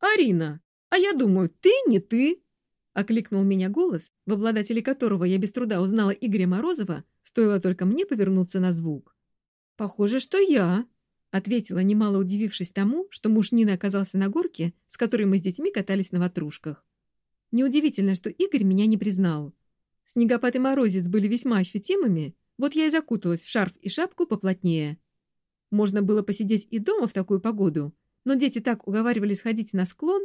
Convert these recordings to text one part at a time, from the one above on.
«Арина, а я думаю, ты не ты!» Окликнул меня голос, в обладателе которого я без труда узнала Игоря Морозова, стоило только мне повернуться на звук. «Похоже, что я», — ответила, немало удивившись тому, что муж Нины оказался на горке, с которой мы с детьми катались на ватрушках. Неудивительно, что Игорь меня не признал. Снегопад и морозец были весьма ощутимыми, вот я и закуталась в шарф и шапку поплотнее. Можно было посидеть и дома в такую погоду, но дети так уговаривали сходить на склон,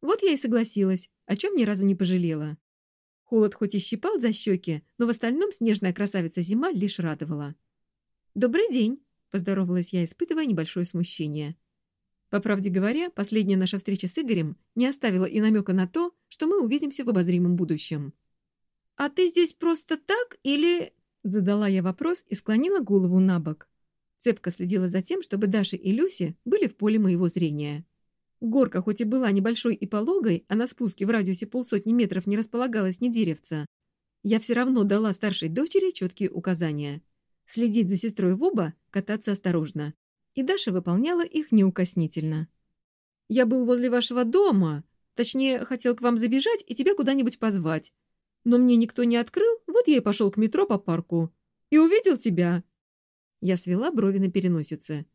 вот я и согласилась, о чем ни разу не пожалела. Холод хоть и щипал за щеки, но в остальном снежная красавица зима лишь радовала. «Добрый день!» — поздоровалась я, испытывая небольшое смущение. По правде говоря, последняя наша встреча с Игорем не оставила и намека на то, что мы увидимся в обозримом будущем. «А ты здесь просто так или...» Задала я вопрос и склонила голову на бок. Цепко следила за тем, чтобы Даша и Люси были в поле моего зрения. Горка хоть и была небольшой и пологой, а на спуске в радиусе полсотни метров не располагалась ни деревца, я все равно дала старшей дочери четкие указания. Следить за сестрой в оба, кататься осторожно. И Даша выполняла их неукоснительно. «Я был возле вашего дома. Точнее, хотел к вам забежать и тебя куда-нибудь позвать. Но мне никто не открыл, вот я и пошел к метро по парку. И увидел тебя. Я свела брови на переносице.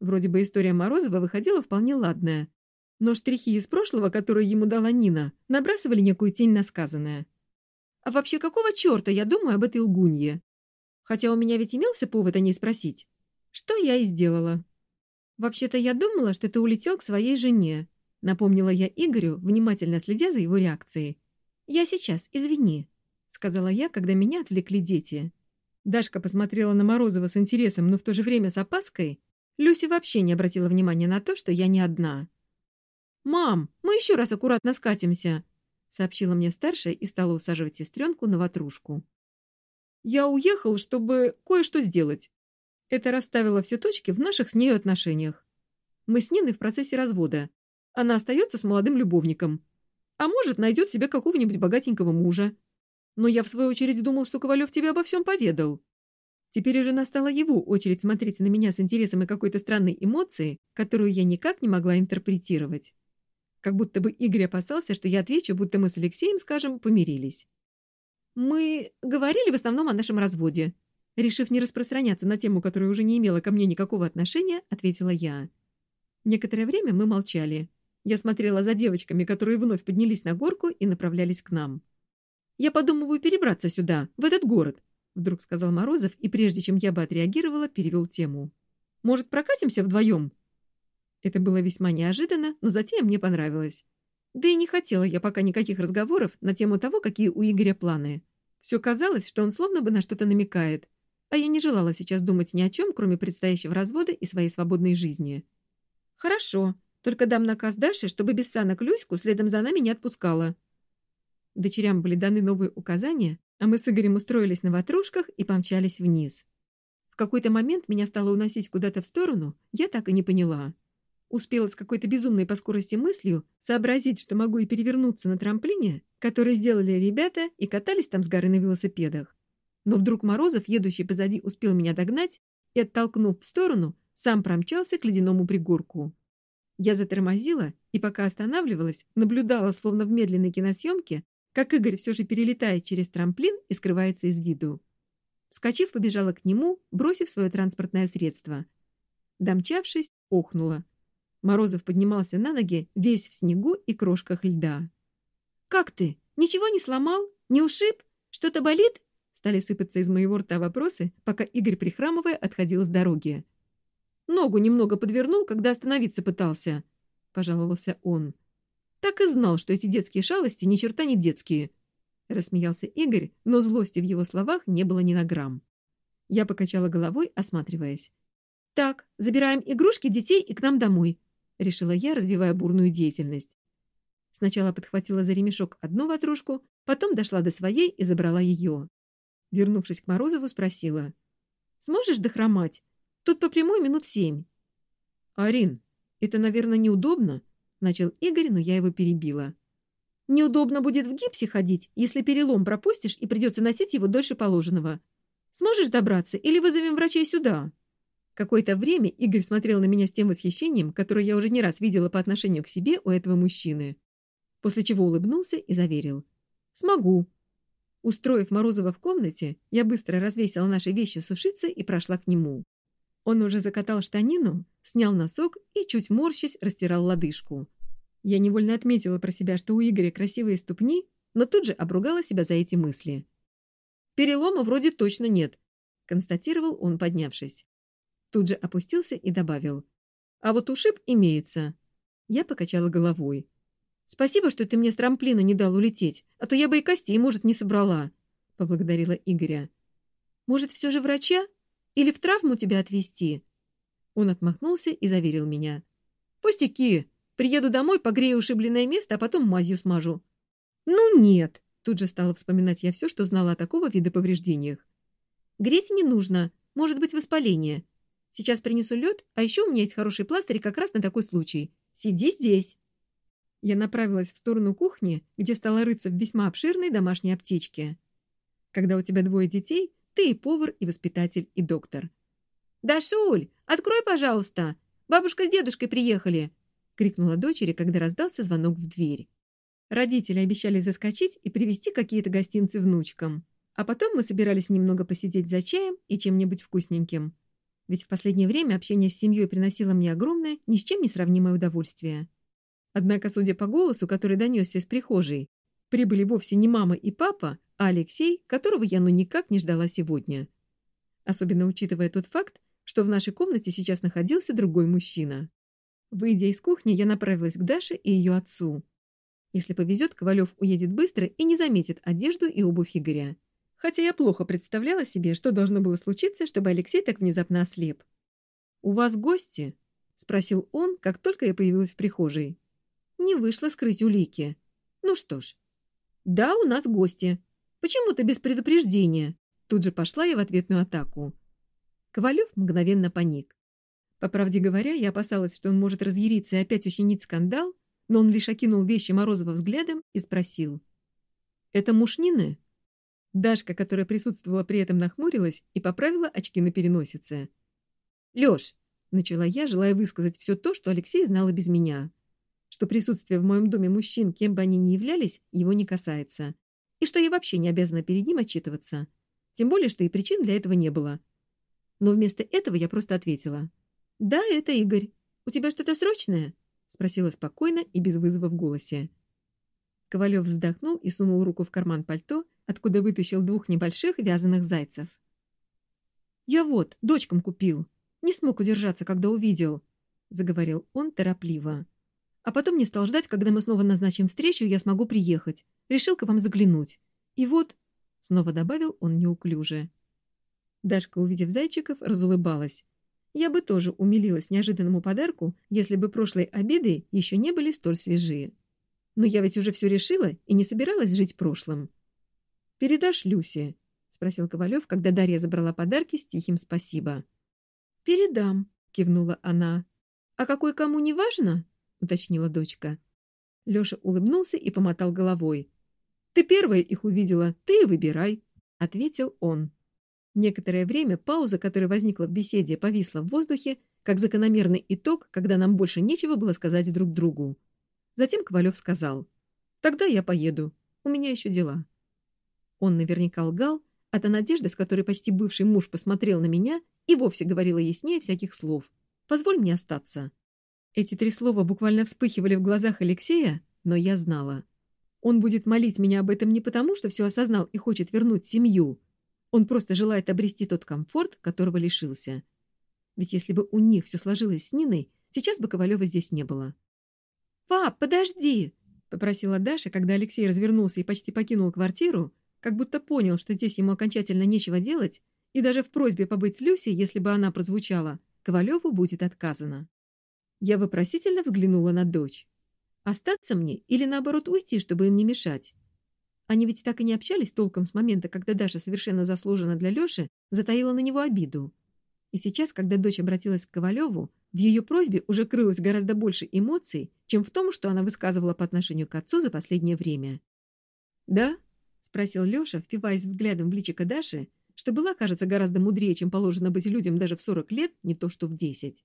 Вроде бы история Морозова выходила вполне ладная. Но штрихи из прошлого, которые ему дала Нина, набрасывали некую тень на сказанное. А вообще, какого черта я думаю об этой лгунье? Хотя у меня ведь имелся повод о ней спросить. Что я и сделала. Вообще-то я думала, что ты улетел к своей жене, напомнила я Игорю, внимательно следя за его реакцией. «Я сейчас, извини», — сказала я, когда меня отвлекли дети. Дашка посмотрела на Морозова с интересом, но в то же время с опаской. Люси вообще не обратила внимания на то, что я не одна. «Мам, мы еще раз аккуратно скатимся», — сообщила мне старшая и стала усаживать сестренку на ватрушку. «Я уехал, чтобы кое-что сделать». Это расставило все точки в наших с нею отношениях. Мы с Ниной в процессе развода. Она остается с молодым любовником. А может, найдет себе какого-нибудь богатенького мужа. Но я, в свою очередь, думал, что Ковалев тебе обо всем поведал. Теперь уже настала его очередь смотреть на меня с интересом и какой-то странной эмоцией, которую я никак не могла интерпретировать. Как будто бы Игорь опасался, что я отвечу, будто мы с Алексеем, скажем, помирились. Мы говорили в основном о нашем разводе. Решив не распространяться на тему, которая уже не имела ко мне никакого отношения, ответила я. Некоторое время мы молчали. Я смотрела за девочками, которые вновь поднялись на горку и направлялись к нам. «Я подумываю перебраться сюда, в этот город», — вдруг сказал Морозов, и прежде чем я бы отреагировала, перевел тему. «Может, прокатимся вдвоем?» Это было весьма неожиданно, но затем мне понравилось. Да и не хотела я пока никаких разговоров на тему того, какие у Игоря планы. Все казалось, что он словно бы на что-то намекает, а я не желала сейчас думать ни о чем, кроме предстоящего развода и своей свободной жизни. «Хорошо», только дам наказ Даше, чтобы без санок Люську следом за нами не отпускала. Дочерям были даны новые указания, а мы с Игорем устроились на ватрушках и помчались вниз. В какой-то момент меня стало уносить куда-то в сторону, я так и не поняла. Успела с какой-то безумной по скорости мыслью сообразить, что могу и перевернуться на трамплине, который сделали ребята и катались там с горы на велосипедах. Но вдруг Морозов, едущий позади, успел меня догнать и, оттолкнув в сторону, сам промчался к ледяному пригорку. Я затормозила и, пока останавливалась, наблюдала, словно в медленной киносъемке, как Игорь все же перелетает через трамплин и скрывается из виду. Вскочив, побежала к нему, бросив свое транспортное средство. Домчавшись, охнула. Морозов поднимался на ноги, весь в снегу и крошках льда. «Как ты? Ничего не сломал? Не ушиб? Что-то болит?» Стали сыпаться из моего рта вопросы, пока Игорь, прихрамывая, отходил с дороги. Ногу немного подвернул, когда остановиться пытался», — пожаловался он. «Так и знал, что эти детские шалости ни черта не детские», — рассмеялся Игорь, но злости в его словах не было ни на грамм. Я покачала головой, осматриваясь. «Так, забираем игрушки детей и к нам домой», — решила я, развивая бурную деятельность. Сначала подхватила за ремешок одну ватрушку, потом дошла до своей и забрала ее. Вернувшись к Морозову, спросила. «Сможешь дохромать? Тут по прямой минут семь. Арин, это, наверное, неудобно, начал Игорь, но я его перебила. Неудобно будет в гипсе ходить, если перелом пропустишь и придется носить его дольше положенного. Сможешь добраться или вызовем врачей сюда? Какое-то время Игорь смотрел на меня с тем восхищением, которое я уже не раз видела по отношению к себе у этого мужчины. После чего улыбнулся и заверил. «Смогу». Устроив Морозова в комнате, я быстро развесила наши вещи сушиться и прошла к нему. Он уже закатал штанину, снял носок и, чуть морщись, растирал лодыжку. Я невольно отметила про себя, что у Игоря красивые ступни, но тут же обругала себя за эти мысли. «Перелома вроде точно нет», — констатировал он, поднявшись. Тут же опустился и добавил. «А вот ушиб имеется». Я покачала головой. «Спасибо, что ты мне с трамплина не дал улететь, а то я бы и костей, может, не собрала», — поблагодарила Игоря. «Может, все же врача? Или в травму тебя отвезти?» Он отмахнулся и заверил меня. «Пустяки! Приеду домой, погрею ушибленное место, а потом мазью смажу». «Ну нет!» — тут же стала вспоминать я все, что знала о такого вида повреждениях. «Греть не нужно, может быть воспаление. Сейчас принесу лед, а еще у меня есть хороший пластырь как раз на такой случай. Сиди здесь». Я направилась в сторону кухни, где стала рыться в весьма обширной домашней аптечке. Когда у тебя двое детей, ты и повар, и воспитатель, и доктор. «Дашуль, открой, пожалуйста! Бабушка с дедушкой приехали!» — крикнула дочери, когда раздался звонок в дверь. Родители обещали заскочить и привезти какие-то гостинцы внучкам. А потом мы собирались немного посидеть за чаем и чем-нибудь вкусненьким ведь в последнее время общение с семьей приносило мне огромное, ни с чем не сравнимое удовольствие. Однако, судя по голосу, который донесся из прихожей, прибыли вовсе не мама и папа, а Алексей, которого я ну никак не ждала сегодня. Особенно учитывая тот факт, что в нашей комнате сейчас находился другой мужчина. Выйдя из кухни, я направилась к Даше и ее отцу. Если повезет, Ковалев уедет быстро и не заметит одежду и обувь Игоря хотя я плохо представляла себе, что должно было случиться, чтобы Алексей так внезапно ослеп. «У вас гости?» — спросил он, как только я появилась в прихожей. Не вышло скрыть улики. Ну что ж. «Да, у нас гости. Почему-то без предупреждения». Тут же пошла я в ответную атаку. Ковалев мгновенно паник. По правде говоря, я опасалась, что он может разъяриться и опять учинить скандал, но он лишь окинул вещи Морозова взглядом и спросил. «Это мушнины?» Дашка, которая присутствовала при этом, нахмурилась и поправила очки на переносице. «Лёш!» — начала я, желая высказать все то, что Алексей знал и без меня. Что присутствие в моем доме мужчин, кем бы они ни являлись, его не касается. И что я вообще не обязана перед ним отчитываться. Тем более, что и причин для этого не было. Но вместо этого я просто ответила. «Да, это Игорь. У тебя что-то срочное?» — спросила спокойно и без вызова в голосе. Ковалев вздохнул и сунул руку в карман пальто, откуда вытащил двух небольших вязаных зайцев. «Я вот, дочкам купил. Не смог удержаться, когда увидел», — заговорил он торопливо. «А потом не стал ждать, когда мы снова назначим встречу, я смогу приехать. Решил к вам заглянуть. И вот...» — снова добавил он неуклюже. Дашка, увидев зайчиков, разулыбалась. Я бы тоже умилилась неожиданному подарку, если бы прошлые обеды еще не были столь свежие. Но я ведь уже все решила и не собиралась жить прошлым. «Передашь Люсе?» — спросил Ковалев, когда Дарья забрала подарки с тихим спасибо. «Передам», — кивнула она. «А какой кому не важно?» — уточнила дочка. Лёша улыбнулся и помотал головой. «Ты первая их увидела, ты и выбирай», — ответил он. Некоторое время пауза, которая возникла в беседе, повисла в воздухе, как закономерный итог, когда нам больше нечего было сказать друг другу. Затем Ковалев сказал. «Тогда я поеду. У меня еще дела». Он наверняка лгал, а та надежда, с которой почти бывший муж посмотрел на меня, и вовсе говорила яснее всяких слов. «Позволь мне остаться». Эти три слова буквально вспыхивали в глазах Алексея, но я знала. Он будет молить меня об этом не потому, что все осознал и хочет вернуть семью. Он просто желает обрести тот комфорт, которого лишился. Ведь если бы у них все сложилось с Ниной, сейчас бы Ковалева здесь не было. «Пап, подожди!» — попросила Даша, когда Алексей развернулся и почти покинул квартиру, как будто понял, что здесь ему окончательно нечего делать, и даже в просьбе побыть с Люсей, если бы она прозвучала, Ковалеву будет отказано. Я вопросительно взглянула на дочь. Остаться мне или, наоборот, уйти, чтобы им не мешать? Они ведь так и не общались толком с момента, когда Даша совершенно заслуженно для Лёши затаила на него обиду. И сейчас, когда дочь обратилась к Ковалеву, в ее просьбе уже крылось гораздо больше эмоций, чем в том, что она высказывала по отношению к отцу за последнее время. «Да?» — спросил Лёша, впиваясь взглядом в личико Даши, что была, кажется, гораздо мудрее, чем положено быть людям даже в 40 лет, не то что в 10.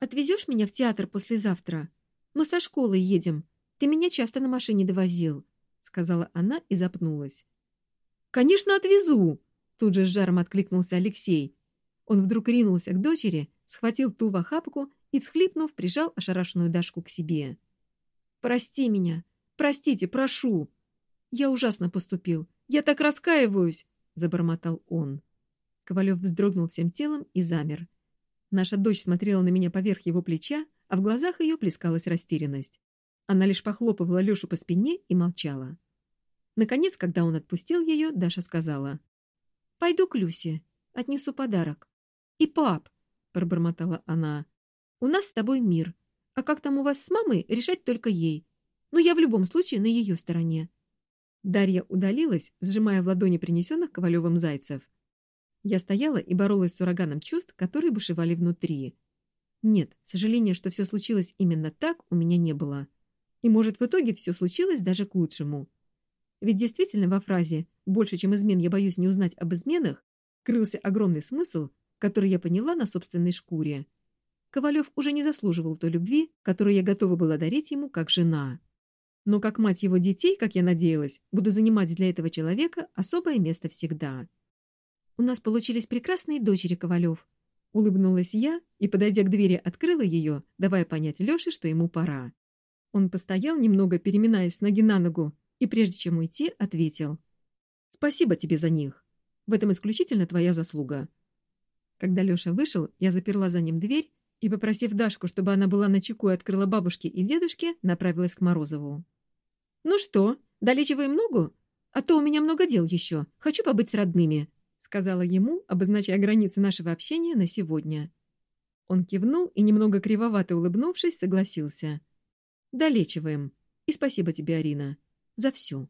«Отвезешь меня в театр послезавтра? Мы со школы едем. Ты меня часто на машине довозил», — сказала она и запнулась. «Конечно, отвезу!» — тут же с жаром откликнулся Алексей. Он вдруг ринулся к дочери, схватил ту в охапку и, всхлипнув, прижал ошарашенную Дашку к себе. «Прости меня! Простите, прошу!» «Я ужасно поступил! Я так раскаиваюсь!» — забормотал он. Ковалев вздрогнул всем телом и замер. Наша дочь смотрела на меня поверх его плеча, а в глазах ее плескалась растерянность. Она лишь похлопывала Лешу по спине и молчала. Наконец, когда он отпустил ее, Даша сказала. «Пойду к Люсе, отнесу подарок». «И пап», — пробормотала она, — «у нас с тобой мир, а как там у вас с мамой, решать только ей. Но я в любом случае на ее стороне». Дарья удалилась, сжимая в ладони принесенных Ковалевым зайцев. Я стояла и боролась с ураганом чувств, которые бушевали внутри. Нет, сожаления, что все случилось именно так, у меня не было. И, может, в итоге все случилось даже к лучшему. Ведь действительно во фразе «больше, чем измен, я боюсь не узнать об изменах» крылся огромный смысл, который я поняла на собственной шкуре. Ковалев уже не заслуживал той любви, которую я готова была дарить ему как жена. Но как мать его детей, как я надеялась, буду занимать для этого человека особое место всегда. У нас получились прекрасные дочери Ковалев. Улыбнулась я и, подойдя к двери, открыла ее, давая понять Леше, что ему пора. Он постоял немного, переминаясь с ноги на ногу, и прежде чем уйти, ответил. «Спасибо тебе за них. В этом исключительно твоя заслуга». Когда Леша вышел, я заперла за ним дверь и, попросив Дашку, чтобы она была на чеку и открыла бабушке и дедушке, направилась к Морозову. «Ну что, долечиваем ногу? А то у меня много дел еще. Хочу побыть с родными», — сказала ему, обозначая границы нашего общения на сегодня. Он кивнул и, немного кривовато улыбнувшись, согласился. «Долечиваем. И спасибо тебе, Арина, за все».